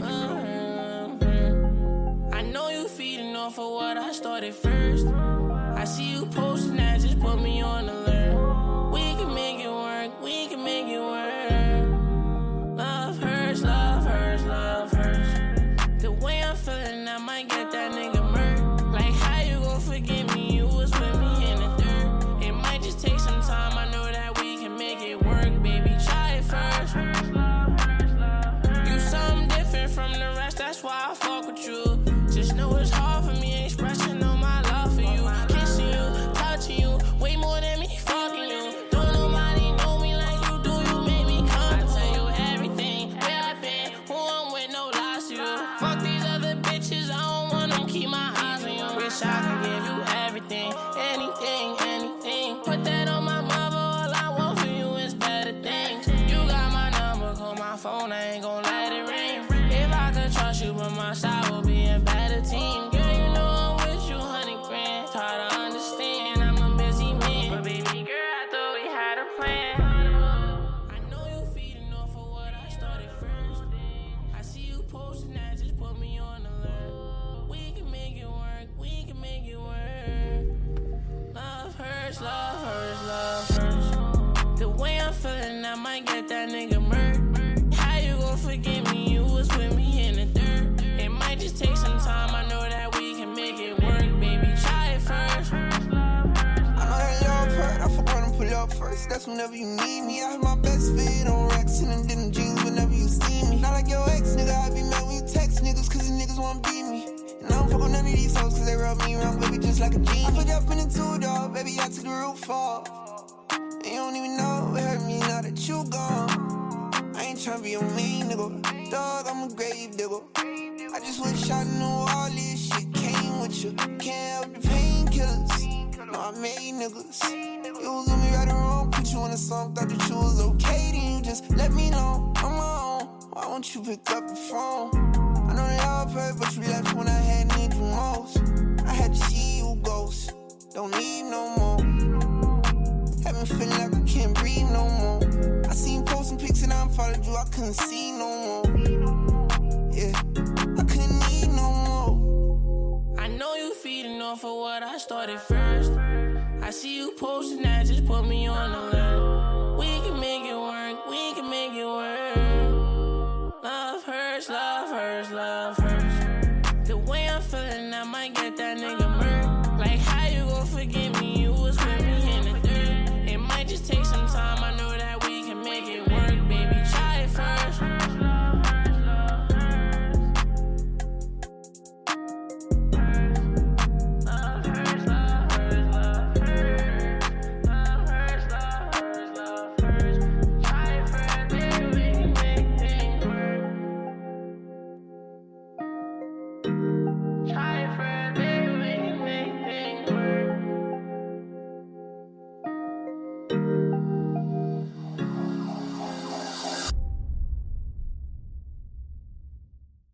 Thank you, bro. Uh-huh. I know you feeding off of what I started first. I see you posting that, just put me on alert. We can make it work, we can make it work. Love hurts, love hurts, love hurts. The way I'm feeling, I might get that nigga. Wish I could give you everything, anything, anything. Put that on my mother, all I want for you is better things. You got my number, call my phone, Love hurts, love hurts. The way I'm feeling, I might get that nigga murked. How you gon' forgive me? You was with me in the dirt. It might just take some time. I know that we can make it work, baby. Try it first. I know love hurt, I forgot to pull up first. That's whenever you need me. I have my best fit on Rex and then jeans rub me wrong, baby, just like a genie. I put up in the two dog, baby, I took the roof off. And you don't even know it hurt me now that you gone. I ain't tryna be a mean nigga. Dog, I'm a grave digger. I just wish I knew all this shit came with you. Can't help the painkillers. No, I made niggas. You was with me right or wrong. Put you in a song, thought that you was okay. Then you just let me know I'm on. Why won't you pick up the phone? all purpose, relapse when I had need you most. I had to see you ghost, don't need no more. Have me feeling like I can't breathe no more. I seen posting pics and I'm followed you, I couldn't see no more. Yeah, I couldn't need no more. I know you feeding off of what I started first. I see you posting that, just put me on the alert. We can make it work, we can make it work. Love hurts, love hurts, love love her.